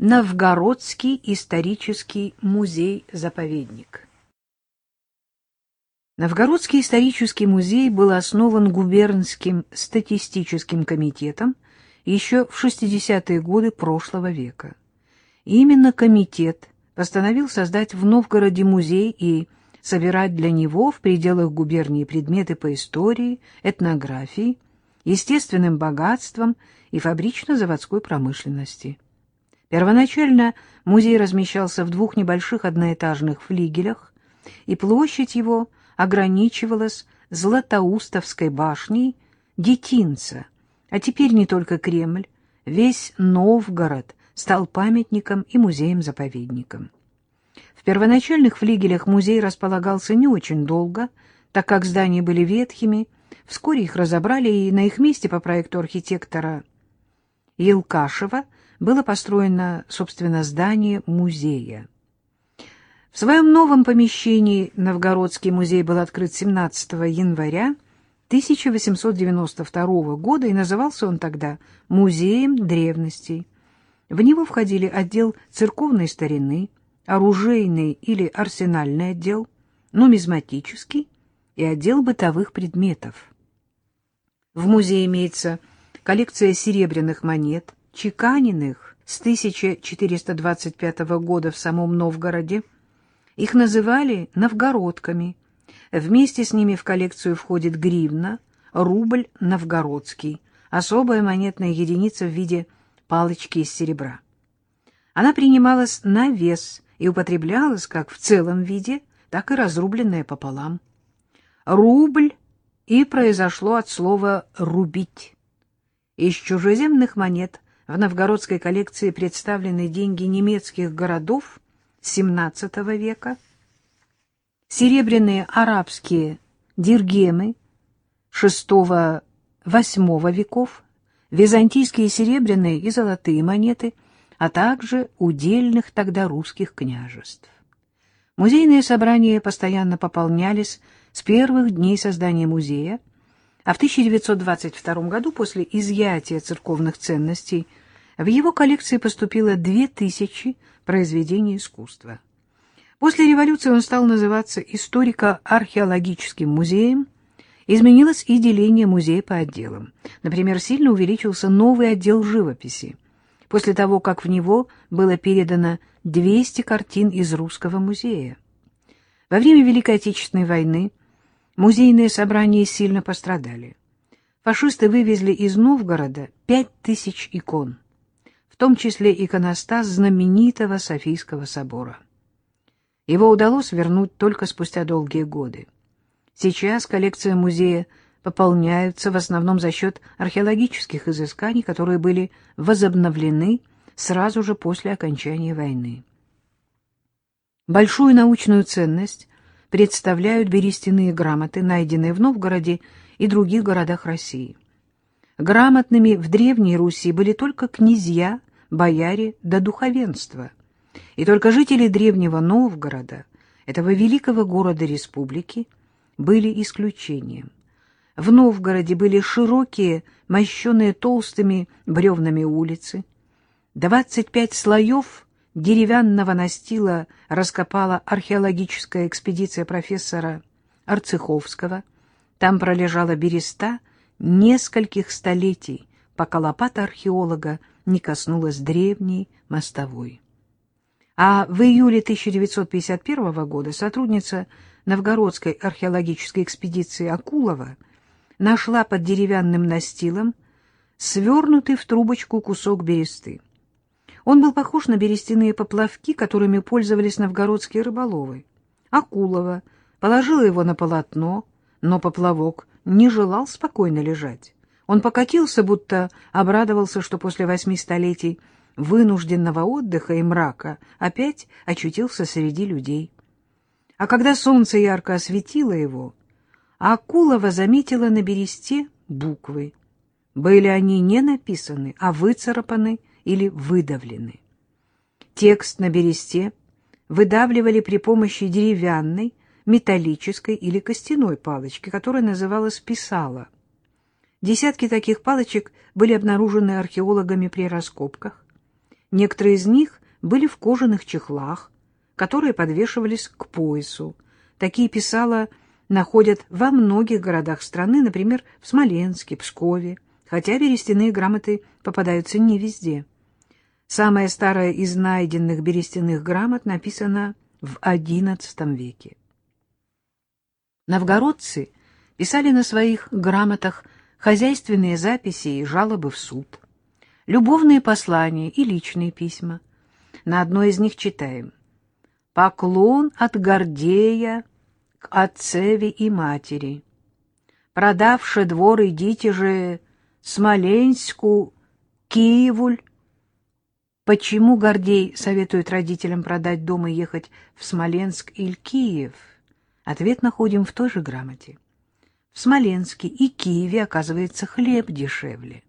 Новгородский исторический музей-заповедник Новгородский исторический музей был основан губернским статистическим комитетом еще в 60-е годы прошлого века. И именно комитет постановил создать в Новгороде музей и собирать для него в пределах губернии предметы по истории, этнографии, естественным богатствам и фабрично-заводской промышленности. Первоначально музей размещался в двух небольших одноэтажных флигелях, и площадь его ограничивалась Златоустовской башней Детинца, а теперь не только Кремль, весь Новгород стал памятником и музеем-заповедником. В первоначальных флигелях музей располагался не очень долго, так как здания были ветхими, вскоре их разобрали, и на их месте по проекту архитектора Елкашева – было построено, собственно, здание музея. В своем новом помещении Новгородский музей был открыт 17 января 1892 года, и назывался он тогда «Музеем древностей». В него входили отдел церковной старины, оружейный или арсенальный отдел, нумизматический и отдел бытовых предметов. В музее имеется коллекция серебряных монет, чеканенных с 1425 года в самом Новгороде. Их называли новгородками. Вместе с ними в коллекцию входит гривна, рубль новгородский, особая монетная единица в виде палочки из серебра. Она принималась на вес и употреблялась как в целом виде, так и разрубленная пополам. Рубль и произошло от слова «рубить». Из чужеземных монет в новгородской коллекции представлены деньги немецких городов XVII века, серебряные арабские диргемы VI-VIII веков, византийские серебряные и золотые монеты, а также удельных тогда русских княжеств. Музейные собрания постоянно пополнялись с первых дней создания музея, а в 1922 году после изъятия церковных ценностей в его коллекции поступило 2000 произведений искусства. После революции он стал называться историко-археологическим музеем, изменилось и деление музея по отделам. Например, сильно увеличился новый отдел живописи, после того, как в него было передано 200 картин из Русского музея. Во время Великой Отечественной войны Музейные собрания сильно пострадали. Фашисты вывезли из Новгорода пять тысяч икон, в том числе иконостас знаменитого Софийского собора. Его удалось вернуть только спустя долгие годы. Сейчас коллекция музея пополняются в основном за счет археологических изысканий, которые были возобновлены сразу же после окончания войны. Большую научную ценность представляют берестяные грамоты, найденные в Новгороде и других городах России. Грамотными в Древней Руси были только князья, бояре да духовенство. И только жители древнего Новгорода, этого великого города-республики, были исключением. В Новгороде были широкие, мощенные толстыми бревнами улицы, 25 слоев деревянного настила раскопала археологическая экспедиция профессора Арцеховского. Там пролежала береста нескольких столетий, пока лопата археолога не коснулась древней мостовой. А в июле 1951 года сотрудница Новгородской археологической экспедиции Акулова нашла под деревянным настилом свернутый в трубочку кусок бересты. Он был похож на берестяные поплавки, которыми пользовались новгородские рыболовы. Акулова положила его на полотно, но поплавок не желал спокойно лежать. Он покатился, будто обрадовался, что после восьми столетий вынужденного отдыха и мрака опять очутился среди людей. А когда солнце ярко осветило его, Акулова заметила на бересте буквы. Были они не написаны, а выцарапаны или выдавлены. Текст на бересте выдавливали при помощи деревянной, металлической или костяной палочки, которая называлась писала. Десятки таких палочек были обнаружены археологами при раскопках. Некоторые из них были в кожаных чехлах, которые подвешивались к поясу. Такие писала находят во многих городах страны, например, в Смоленске, Пскове, хотя берестяные грамоты попадаются не везде. Самая старая из найденных берестяных грамот написана в XI веке. Новгородцы писали на своих грамотах хозяйственные записи и жалобы в суд, любовные послания и личные письма. На одной из них читаем «Поклон от Гордея к отцеви и матери. Продавши двор, идите же Смоленску, Киевуль. Почему Гордей советует родителям продать дом и ехать в Смоленск или Киев? Ответ находим в той же грамоте. В Смоленске и Киеве, оказывается, хлеб дешевле.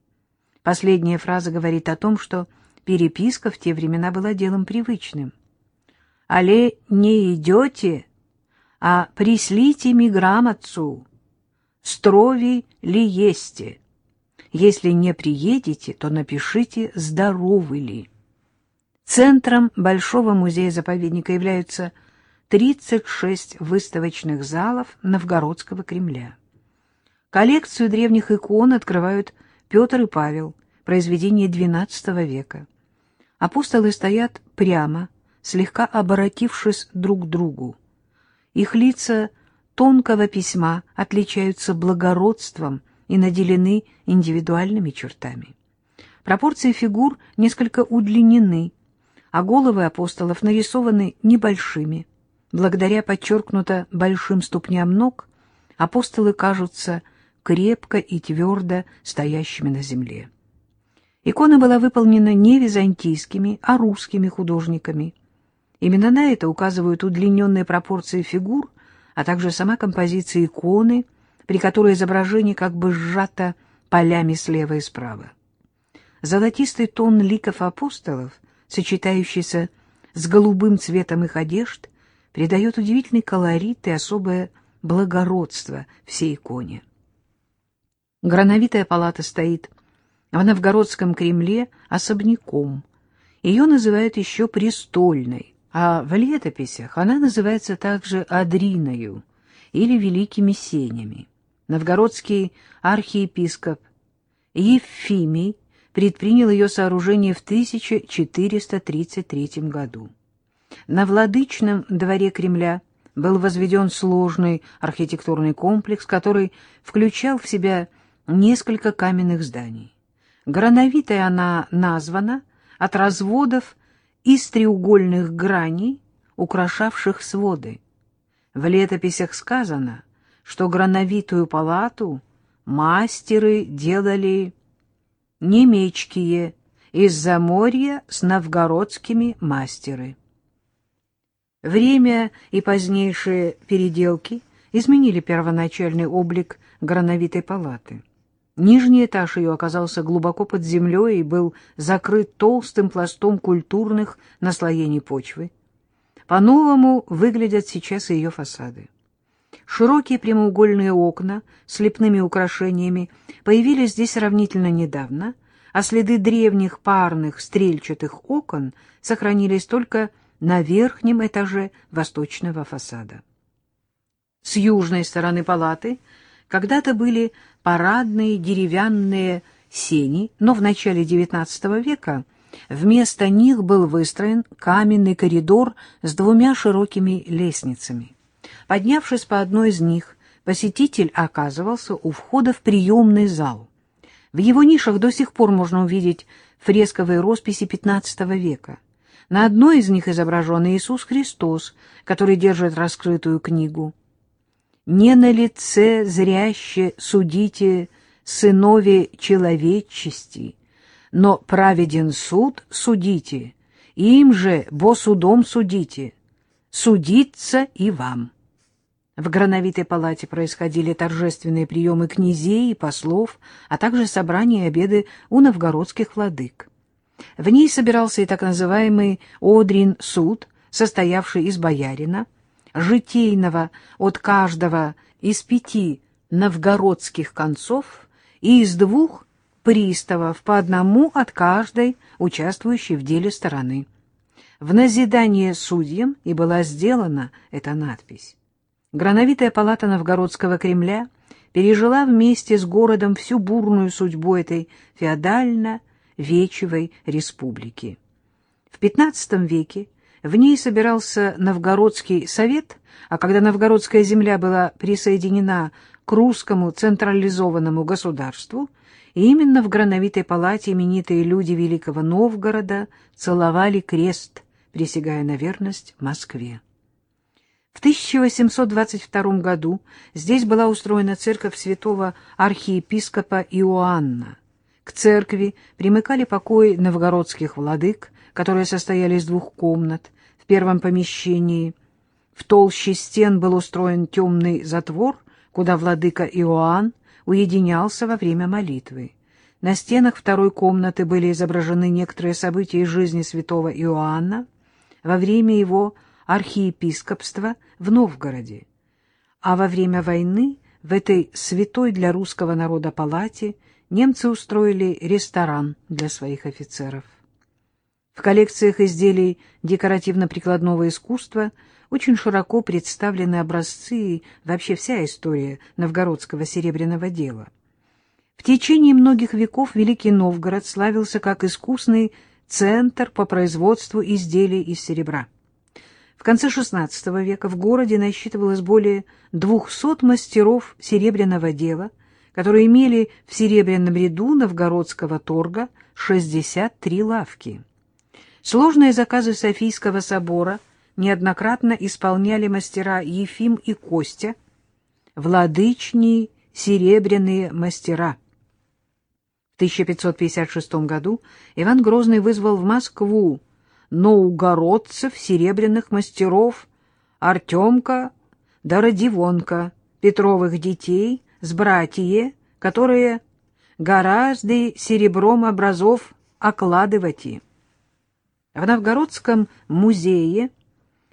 Последняя фраза говорит о том, что переписка в те времена была делом привычным. «Але не идете, а прислите ми грамотцу, строви ли есте. Если не приедете, то напишите, здоровы ли». Центром Большого музея-заповедника являются 36 выставочных залов Новгородского Кремля. Коллекцию древних икон открывают Петр и Павел, произведения XII века. Апостолы стоят прямо, слегка оборотившись друг к другу. Их лица тонкого письма отличаются благородством и наделены индивидуальными чертами. Пропорции фигур несколько удлинены, а головы апостолов нарисованы небольшими. Благодаря подчеркнуто большим ступням ног апостолы кажутся крепко и твердо стоящими на земле. Икона была выполнена не византийскими, а русскими художниками. Именно на это указывают удлиненные пропорции фигур, а также сама композиция иконы, при которой изображение как бы сжато полями слева и справа. Золотистый тон ликов апостолов, сочетающийся с голубым цветом их одежд, придает удивительный колорит и особое благородство всей иконе. Грановитая палата стоит в Новгородском Кремле особняком. Ее называют еще престольной, а в летописях она называется также Адриною или Великими Сенями. Новгородский архиепископ Ефимий предпринял ее сооружение в 1433 году. На владычном дворе Кремля был возведен сложный архитектурный комплекс, который включал в себя несколько каменных зданий. Грановитой она названа от разводов из треугольных граней, украшавших своды. В летописях сказано, что грановитую палату мастеры делали немечкие из-за моря с новгородскими мастеры. Время и позднейшие переделки изменили первоначальный облик грановитой палаты. Нижний этаж ее оказался глубоко под землей и был закрыт толстым пластом культурных наслоений почвы. По-новому выглядят сейчас ее фасады. Широкие прямоугольные окна с лепными украшениями появились здесь сравнительно недавно, а следы древних парных стрельчатых окон сохранились только на верхнем этаже восточного фасада. С южной стороны палаты когда-то были парадные деревянные сени, но в начале XIX века вместо них был выстроен каменный коридор с двумя широкими лестницами. Поднявшись по одной из них, посетитель оказывался у входа в приемный зал. В его нишах до сих пор можно увидеть фресковые росписи XV века. На одной из них изображен Иисус Христос, который держит раскрытую книгу не на лице зряще судите сынове человечести, но праведен суд судите, им же, бо судом судите, судиться и вам. В Грановитой палате происходили торжественные приемы князей и послов, а также собрания и обеды у новгородских владык. В ней собирался и так называемый Одрин суд, состоявший из боярина, житейного от каждого из пяти новгородских концов и из двух приставов, по одному от каждой участвующей в деле стороны. В назидание судьям и была сделана эта надпись. Грановитая палата Новгородского Кремля пережила вместе с городом всю бурную судьбу этой феодально-вечевой республики. В XV веке в ней собирался Новгородский совет, а когда новгородская земля была присоединена к русскому централизованному государству, именно в Грановитой палате именитые люди Великого Новгорода целовали крест, присягая на верность Москве. В 1822 году здесь была устроена церковь святого архиепископа Иоанна. К церкви примыкали покои новгородских владык, которые состояли из двух комнат. В первом помещении в толще стен был устроен темный затвор, куда владыка Иоанн уединялся во время молитвы. На стенах второй комнаты были изображены некоторые события из жизни святого Иоанна во время его архиепископства в Новгороде. А во время войны в этой святой для русского народа палате немцы устроили ресторан для своих офицеров. В коллекциях изделий декоративно-прикладного искусства очень широко представлены образцы и вообще вся история новгородского серебряного дела. В течение многих веков Великий Новгород славился как искусный центр по производству изделий из серебра. В конце XVI века в городе насчитывалось более 200 мастеров серебряного дела, которые имели в серебряном ряду новгородского торга 63 лавки. Сложные заказы Софийского собора неоднократно исполняли мастера Ефим и Костя, владычни серебряные мастера. В 1556 году Иван Грозный вызвал в Москву ноугородцев, серебряных мастеров Артемка да Родивонка, Петровых детей с братье, которые гораздо серебром образов окладывать. В Новгородском музее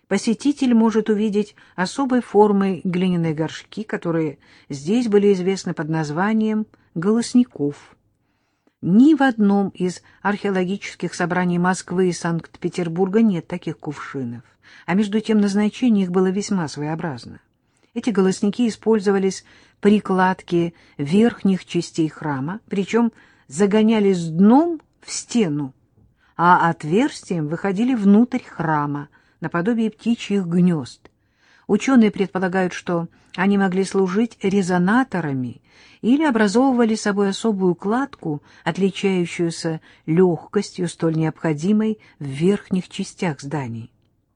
посетитель может увидеть особой формы глиняные горшки, которые здесь были известны под названием «голосников». Ни в одном из археологических собраний Москвы и Санкт-Петербурга нет таких кувшинов, а между тем назначение их было весьма своеобразно. Эти голосники использовались при кладке верхних частей храма, причем загонялись дном в стену, а отверстием выходили внутрь храма, наподобие птичьих гнезд. Ученые предполагают, что они могли служить резонаторами или образовывали собой особую кладку, отличающуюся легкостью, столь необходимой в верхних частях зданий.